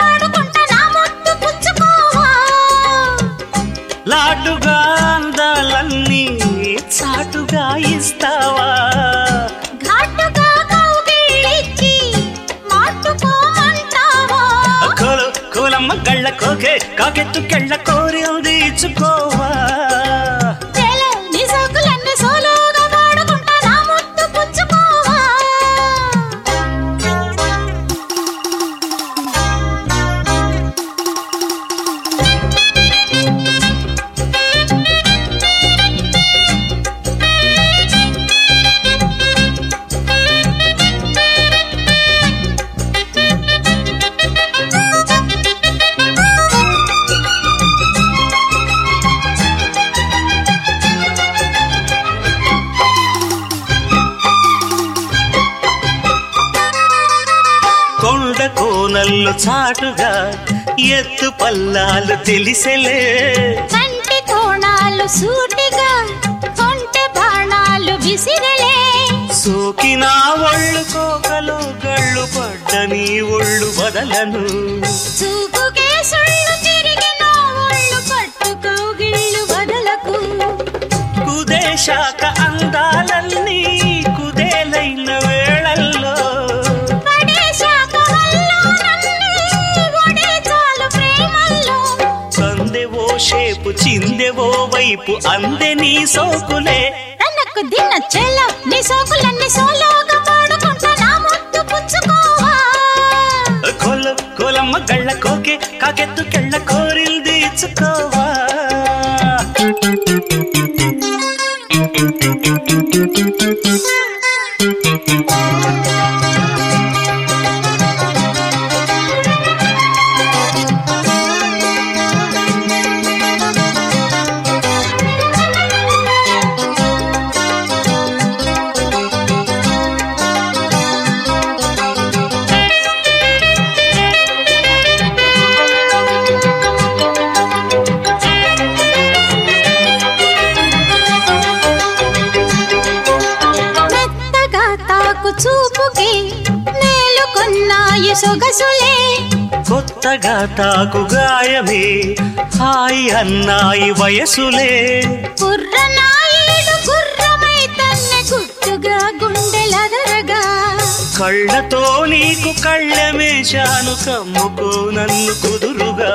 పాడుకుంటా నా ముద్దు పుచ్చుకోవా లాటుగా అందాలన్నీ చాటుగా ఇస్తావా కోలమ్మ గళ్ళ కోకే కాకెత్తుకెళ్ళ కోరిల్ది ఇచ్చుకోవా కోనల్లో చాటుగా ఎత్తు పల్లాలు తెలిసెలే. కంటి కోణాలు సూటిగా కొంటె బాణాలు విసిరలే. సోకిన ఒళ్ళు కోకలు గళ్ళు పడ్డ నీ ఒళ్ళు వదలను. చూపుకే సుళ్ళు తిరిగిన ఒళ్ళు పట్టుకోగిళ్ళు వదలకు. కుదేశాక అందాలన్నీ చిందెవో వైపు అందే నీ సోకులే. తనకు దిన్న చెల్ల నీ సోకులన్నీ సోలోగా పాడుకుంటా నా ముద్దు పుచ్చుకోవా. కొల కొలమ్మ గళ్ళ కోకే కాకెత్తు కెళ్ళ నేలుకొన్నాయి సొగసులే. కొత్తగా తాకు గాయమే. హాయి అన్నాయి వయసులే. కళ్ళతో నీకు కళ్ళమేశాను కమ్ముకో నన్ను కుదురుగా.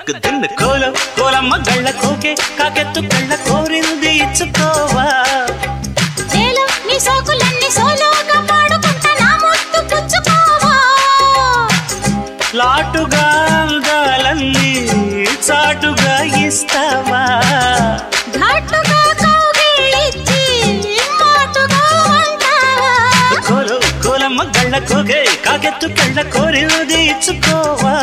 తన్నకు తిన్న కోల కోలమ్మ గళ్ళ కోకే కాకెత్తు కళ్ళ కోరింది ఇచ్చుకోవా? చేలో నీ సోకులన్నీ సోలోగా పాడుకుంటా నా ముద్దు పుచ్చుకోవా? లాటుగా అందాలన్నీ చాటుగా ఇస్తావా? ఘాటుగా కౌగిలించి మాటుగా అంటావా? కోలు కోలమ్మ గళ్ళ కోకే కాకెత్తు కళ్ళ కోరింది ఇచ్చుకోవా?